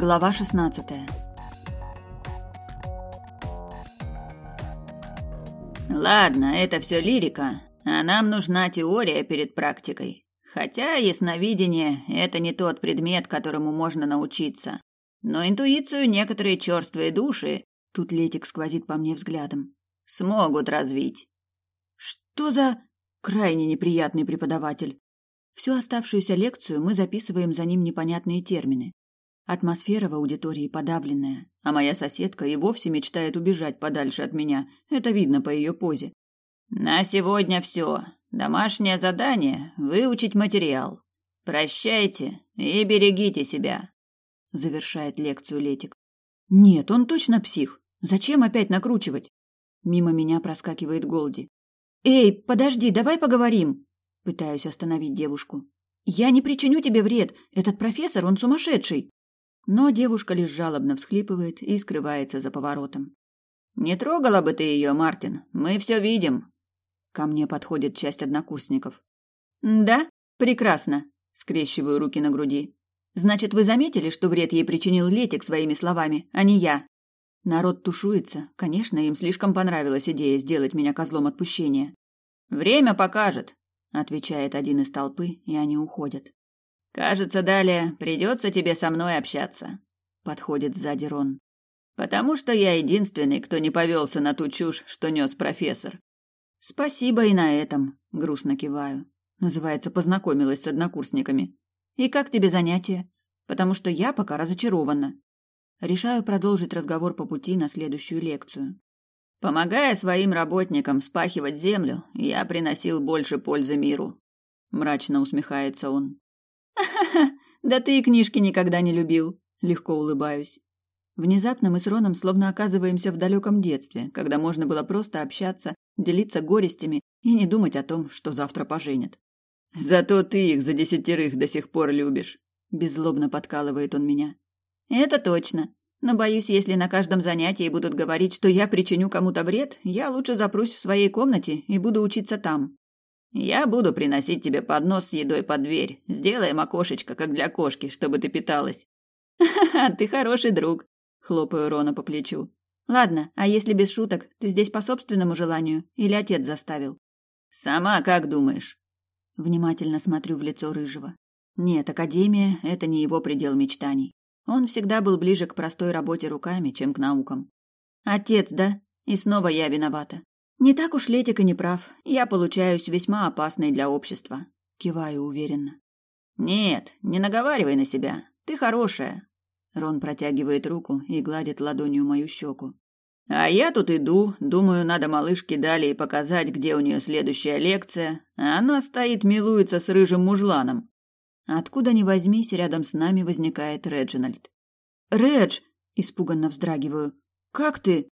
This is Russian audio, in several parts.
Глава 16. Ладно, это все лирика, а нам нужна теория перед практикой. Хотя ясновидение – это не тот предмет, которому можно научиться. Но интуицию некоторые черствые души, тут Летик сквозит по мне взглядом, смогут развить. Что за крайне неприятный преподаватель? Всю оставшуюся лекцию мы записываем за ним непонятные термины. Атмосфера в аудитории подавленная, а моя соседка и вовсе мечтает убежать подальше от меня. Это видно по ее позе. На сегодня все. Домашнее задание – выучить материал. Прощайте и берегите себя. Завершает лекцию Летик. Нет, он точно псих. Зачем опять накручивать? Мимо меня проскакивает Голди. Эй, подожди, давай поговорим. Пытаюсь остановить девушку. Я не причиню тебе вред. Этот профессор, он сумасшедший. Но девушка лишь жалобно всхлипывает и скрывается за поворотом. «Не трогала бы ты ее, Мартин, мы все видим». Ко мне подходит часть однокурсников. «Да? Прекрасно», — скрещиваю руки на груди. «Значит, вы заметили, что вред ей причинил Летик своими словами, а не я?» Народ тушуется. Конечно, им слишком понравилась идея сделать меня козлом отпущения. «Время покажет», — отвечает один из толпы, и они уходят. Кажется, далее придется тебе со мной общаться. Подходит сзади Рон. Потому что я единственный, кто не повелся на ту чушь, что нес профессор. Спасибо и на этом, грустно киваю. Называется, познакомилась с однокурсниками. И как тебе занятие? Потому что я пока разочарована. Решаю продолжить разговор по пути на следующую лекцию. Помогая своим работникам спахивать землю, я приносил больше пользы миру. Мрачно усмехается он. «Ха-ха, да ты и книжки никогда не любил», — легко улыбаюсь. Внезапно мы с Роном словно оказываемся в далеком детстве, когда можно было просто общаться, делиться горестями и не думать о том, что завтра поженят. «Зато ты их за десятерых до сих пор любишь», — беззлобно подкалывает он меня. «Это точно. Но боюсь, если на каждом занятии будут говорить, что я причиню кому-то вред, я лучше запрусь в своей комнате и буду учиться там. Я буду приносить тебе поднос с едой под дверь. Сделаем окошечко, как для кошки, чтобы ты питалась. Ха-ха, ты хороший друг, хлопаю Рона по плечу. Ладно, а если без шуток, ты здесь по собственному желанию или отец заставил? Сама как думаешь? Внимательно смотрю в лицо рыжего. Нет, академия это не его предел мечтаний. Он всегда был ближе к простой работе руками, чем к наукам. Отец, да? И снова я виновата. Не так уж Летик и не прав. Я получаюсь весьма опасной для общества. Киваю уверенно. Нет, не наговаривай на себя. Ты хорошая. Рон протягивает руку и гладит ладонью мою щеку. А я тут иду, думаю, надо малышке далее показать, где у нее следующая лекция. Она стоит, милуется с рыжим мужланом. Откуда ни возьмись, рядом с нами возникает Реджинальд. «Редж!» – испуганно вздрагиваю. «Как ты?»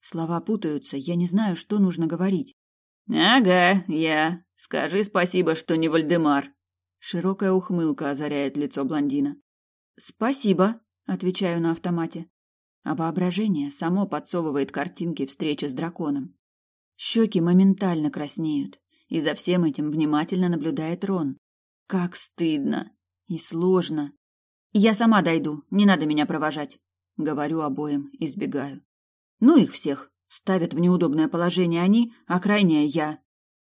Слова путаются, я не знаю, что нужно говорить. Ага, я. Скажи спасибо, что не Вальдемар. Широкая ухмылка озаряет лицо блондина. Спасибо, отвечаю на автомате. А воображение само подсовывает картинки встречи с драконом. Щеки моментально краснеют, и за всем этим внимательно наблюдает Рон. Как стыдно и сложно. Я сама дойду, не надо меня провожать, говорю обоим и сбегаю. Ну их всех. Ставят в неудобное положение они, а крайняя я.